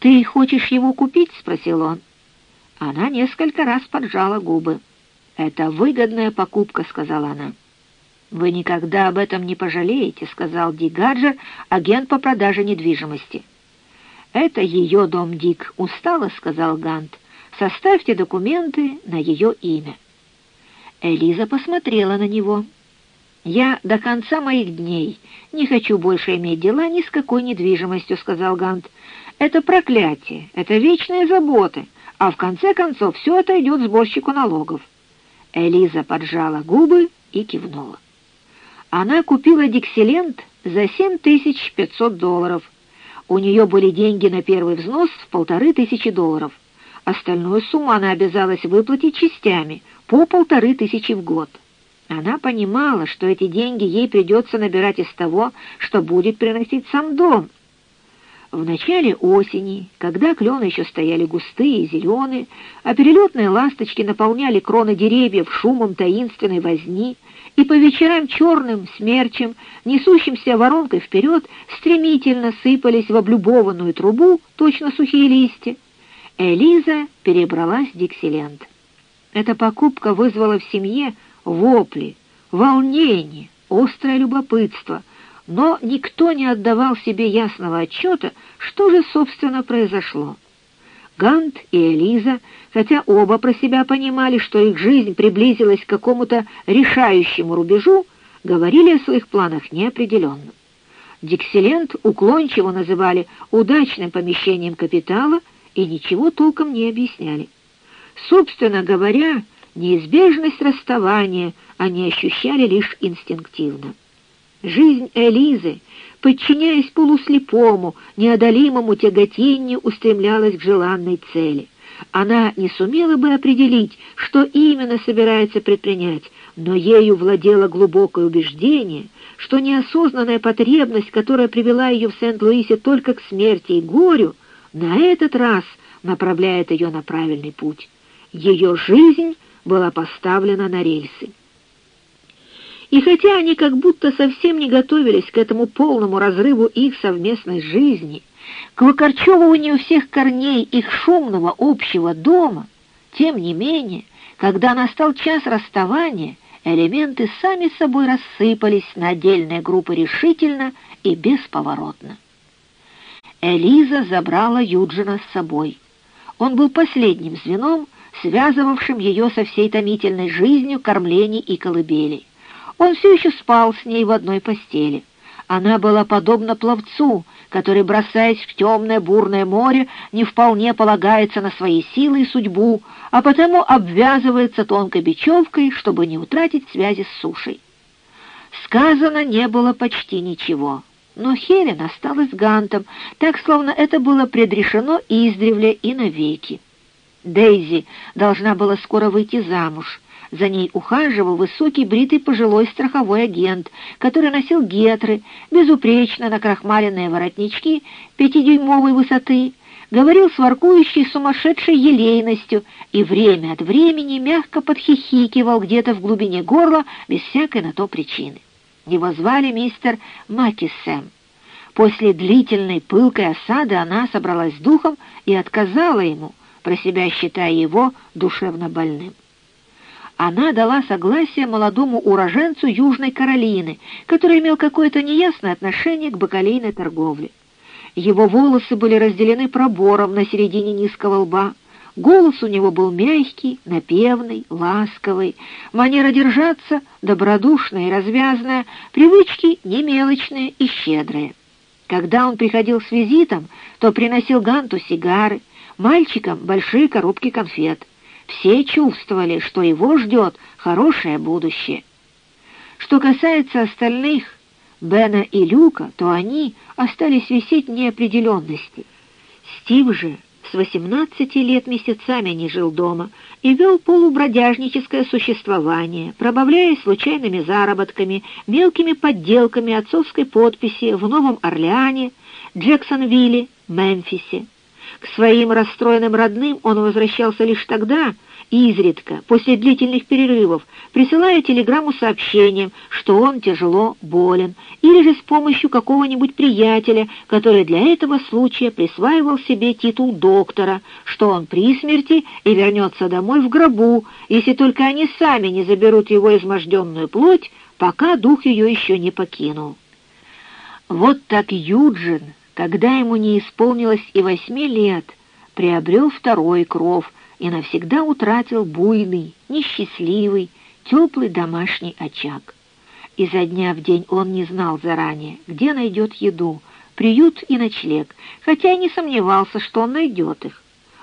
«Ты хочешь его купить?» — спросил он. Она несколько раз поджала губы. «Это выгодная покупка», — сказала она. «Вы никогда об этом не пожалеете», — сказал Ди Гаджер, агент по продаже недвижимости. «Это ее дом, Дик», — устало сказал Гант. «Составьте документы на ее имя». Элиза посмотрела на него. «Я до конца моих дней не хочу больше иметь дела ни с какой недвижимостью», — сказал Гант. «Это проклятие, это вечные заботы, а в конце концов все это идет сборщику налогов». Элиза поджала губы и кивнула. Она купила дикселент за 7500 долларов. У нее были деньги на первый взнос в полторы тысячи долларов. Остальную сумму она обязалась выплатить частями по полторы тысячи в год. Она понимала, что эти деньги ей придется набирать из того, что будет приносить сам дом. В начале осени, когда клены еще стояли густые и зеленые, а перелетные ласточки наполняли кроны деревьев шумом таинственной возни, и по вечерам черным смерчем, несущимся воронкой вперед, стремительно сыпались в облюбованную трубу точно сухие листья, Элиза перебралась в Диксиленд. Эта покупка вызвала в семье вопли, волнение, острое любопытство, но никто не отдавал себе ясного отчета, что же, собственно, произошло. Гант и Элиза, хотя оба про себя понимали, что их жизнь приблизилась к какому-то решающему рубежу, говорили о своих планах неопределенно. Диксиленд уклончиво называли удачным помещением капитала и ничего толком не объясняли. Собственно говоря, неизбежность расставания они ощущали лишь инстинктивно. Жизнь Элизы, подчиняясь полуслепому, неодолимому тяготению, устремлялась к желанной цели. Она не сумела бы определить, что именно собирается предпринять, но ею владело глубокое убеждение, что неосознанная потребность, которая привела ее в Сент-Луисе только к смерти и горю, на этот раз направляет ее на правильный путь. Ее жизнь была поставлена на рельсы. И хотя они как будто совсем не готовились к этому полному разрыву их совместной жизни, к выкорчевыванию всех корней их шумного общего дома, тем не менее, когда настал час расставания, элементы сами собой рассыпались на отдельные группы решительно и бесповоротно. Элиза забрала Юджина с собой. Он был последним звеном, связывавшим ее со всей томительной жизнью кормлений и колыбелей. Он все еще спал с ней в одной постели. Она была подобна пловцу, который, бросаясь в темное бурное море, не вполне полагается на свои силы и судьбу, а потому обвязывается тонкой бечевкой, чтобы не утратить связи с сушей. Сказано не было почти ничего, но Хелен осталась Гантом, так, словно это было предрешено издревле и навеки. Дейзи должна была скоро выйти замуж, за ней ухаживал высокий бритый пожилой страховой агент, который носил гетры, безупречно накрахмаленные воротнички пятидюймовой высоты, говорил с воркующей сумасшедшей елейностью и время от времени мягко подхихикивал где-то в глубине горла без всякой на то причины. Его звали мистер Макисэм. После длительной пылкой осады она собралась с духом и отказала ему, про себя считая его душевно больным она дала согласие молодому уроженцу Южной Каролины, который имел какое-то неясное отношение к бакалейной торговле. Его волосы были разделены пробором на середине низкого лба, голос у него был мягкий, напевный, ласковый, манера держаться добродушная и развязная, привычки немелочные и щедрые. Когда он приходил с визитом, то приносил Ганту сигары, мальчикам большие коробки конфет — все чувствовали, что его ждет хорошее будущее. Что касается остальных, Бена и Люка, то они остались висеть в неопределенности. Стив же с 18 лет месяцами не жил дома и вел полубродяжническое существование, пробавляясь случайными заработками, мелкими подделками отцовской подписи в Новом Орлеане, Джексонвилле, Мемфисе. К своим расстроенным родным он возвращался лишь тогда, изредка, после длительных перерывов, присылая телеграмму сообщением, что он тяжело болен, или же с помощью какого-нибудь приятеля, который для этого случая присваивал себе титул доктора, что он при смерти и вернется домой в гробу, если только они сами не заберут его изможденную плоть, пока дух ее еще не покинул. Вот так Юджин, когда ему не исполнилось и восьми лет, приобрел второй кров и навсегда утратил буйный, несчастливый, теплый домашний очаг. Изо дня в день он не знал заранее, где найдет еду, приют и ночлег, хотя и не сомневался, что он найдет их.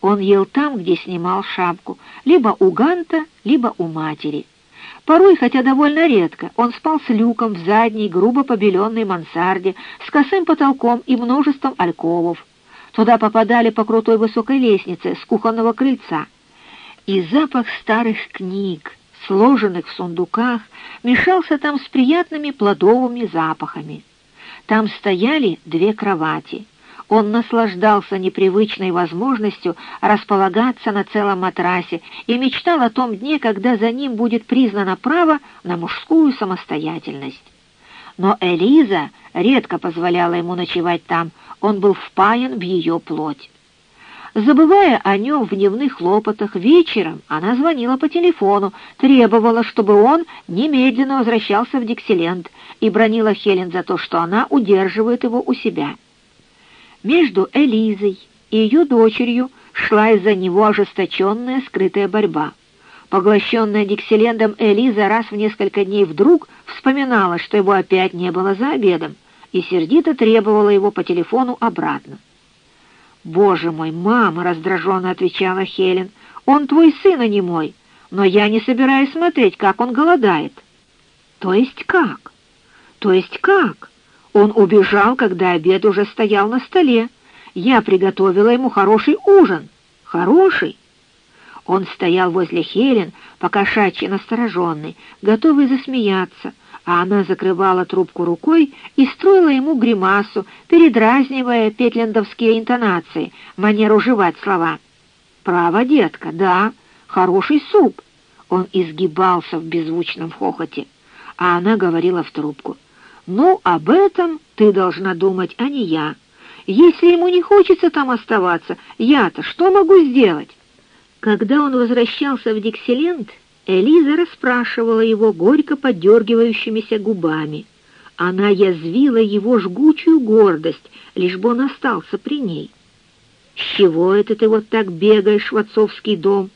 Он ел там, где снимал шапку, либо у Ганта, либо у матери. Порой, хотя довольно редко, он спал с люком в задней, грубо побеленной мансарде, с косым потолком и множеством альковов. Туда попадали по крутой высокой лестнице с кухонного крыльца. И запах старых книг, сложенных в сундуках, мешался там с приятными плодовыми запахами. Там стояли две кровати. Он наслаждался непривычной возможностью располагаться на целом матрасе и мечтал о том дне, когда за ним будет признано право на мужскую самостоятельность. Но Элиза редко позволяла ему ночевать там, он был впаян в ее плоть. Забывая о нем в дневных хлопотах, вечером она звонила по телефону, требовала, чтобы он немедленно возвращался в Диксиленд и бронила Хелен за то, что она удерживает его у себя. Между Элизой и ее дочерью шла из-за него ожесточенная скрытая борьба. Поглощенная Диксилендом Элиза раз в несколько дней вдруг вспоминала, что его опять не было за обедом, и сердито требовала его по телефону обратно. «Боже мой, мама!» — раздраженно отвечала Хелен. «Он твой сын, а не мой, но я не собираюсь смотреть, как он голодает». «То есть как? То есть как? Он убежал, когда обед уже стоял на столе. Я приготовила ему хороший ужин. Хороший!» Он стоял возле Хелен, покошачьи настороженный, готовый засмеяться, а она закрывала трубку рукой и строила ему гримасу, передразнивая петлендовские интонации, манеру жевать слова. «Право, детка, да, хороший суп!» Он изгибался в беззвучном хохоте, а она говорила в трубку. «Ну, об этом ты должна думать, а не я. Если ему не хочется там оставаться, я-то что могу сделать?» Когда он возвращался в Диксиленд, Элиза расспрашивала его горько подергивающимися губами. Она язвила его жгучую гордость, лишь бы он остался при ней. «С чего это ты вот так бегаешь в отцовский дом?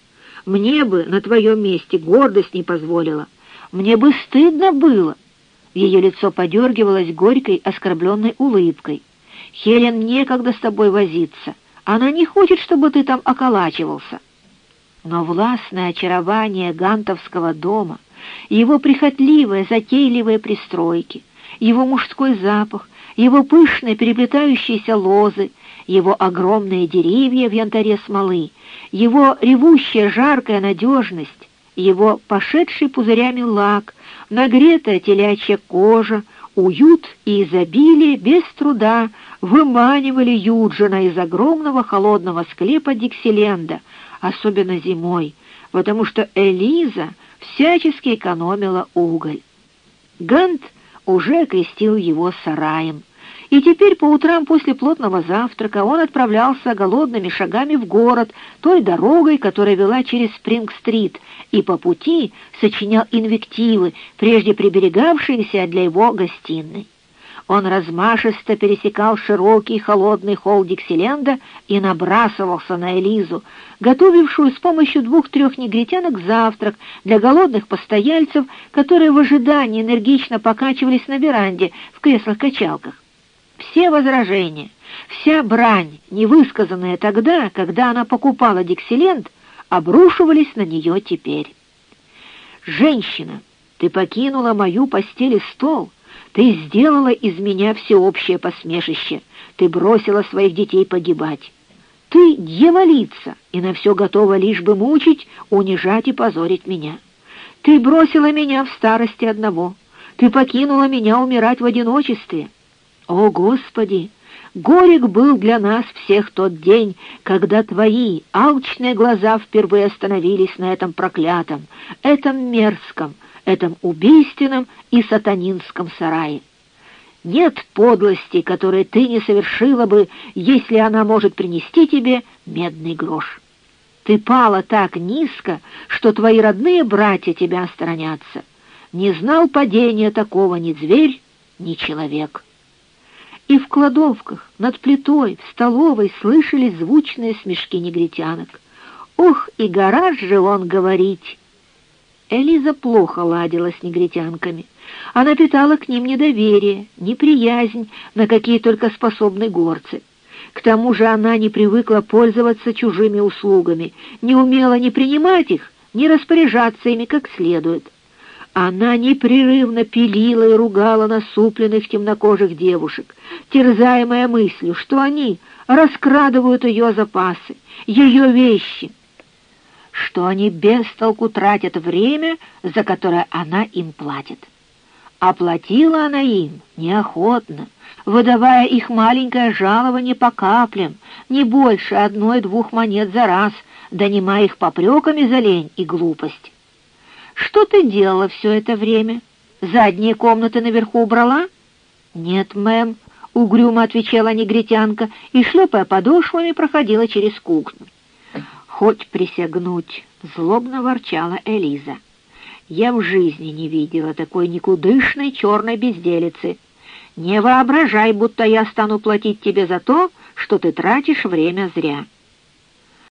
Мне бы на твоем месте гордость не позволила. Мне бы стыдно было». Ее лицо подергивалось горькой, оскорбленной улыбкой. «Хелен некогда с тобой возиться. Она не хочет, чтобы ты там околачивался» но властное очарование гантовского дома, его прихотливые, затейливые пристройки, его мужской запах, его пышные переплетающиеся лозы, его огромные деревья в янтаре смолы, его ревущая жаркая надежность, его пошедший пузырями лак, нагретая телячья кожа, уют и изобилие без труда выманивали Юджина из огромного холодного склепа Диксиленда, особенно зимой, потому что Элиза всячески экономила уголь. Гант уже окрестил его сараем, и теперь по утрам после плотного завтрака он отправлялся голодными шагами в город той дорогой, которая вела через Спринг-стрит, и по пути сочинял инвективы, прежде приберегавшиеся для его гостиной. Он размашисто пересекал широкий холодный холл Диксиленда и набрасывался на Элизу, готовившую с помощью двух-трех негритянок завтрак для голодных постояльцев, которые в ожидании энергично покачивались на веранде в креслах-качалках. Все возражения, вся брань, невысказанная тогда, когда она покупала Диксиленд, обрушивались на нее теперь. «Женщина, ты покинула мою постель и стол», ты сделала из меня всеобщее посмешище. Ты бросила своих детей погибать. Ты дьяволица и на все готова лишь бы мучить, унижать и позорить меня. Ты бросила меня в старости одного. Ты покинула меня умирать в одиночестве. О, Господи! Горек был для нас всех тот день, когда твои алчные глаза впервые остановились на этом проклятом, этом мерзком, этом убийственном и сатанинском сарае. Нет подлости, которой ты не совершила бы, если она может принести тебе медный грош. Ты пала так низко, что твои родные братья тебя сторонятся. Не знал падения такого ни зверь, ни человек. И в кладовках, над плитой, в столовой слышались звучные смешки негритянок. «Ух, и гараж же он говорить!» Элиза плохо ладила с негритянками. Она питала к ним недоверие, неприязнь, на какие только способны горцы. К тому же она не привыкла пользоваться чужими услугами, не умела ни принимать их, ни распоряжаться ими как следует. Она непрерывно пилила и ругала насупленных темнокожих девушек, терзаемая мыслью, что они раскрадывают ее запасы, ее вещи — что они без толку тратят время, за которое она им платит. Оплатила она им неохотно, выдавая их маленькое жалование по каплям, не больше одной-двух монет за раз, донимая их попреками за лень и глупость. «Что ты делала все это время? Задние комнаты наверху убрала?» «Нет, мэм», — угрюмо отвечала негритянка и, шлепая подошвами, проходила через кухню хоть присягнуть!» — злобно ворчала Элиза. «Я в жизни не видела такой никудышной черной безделицы. Не воображай, будто я стану платить тебе за то, что ты тратишь время зря».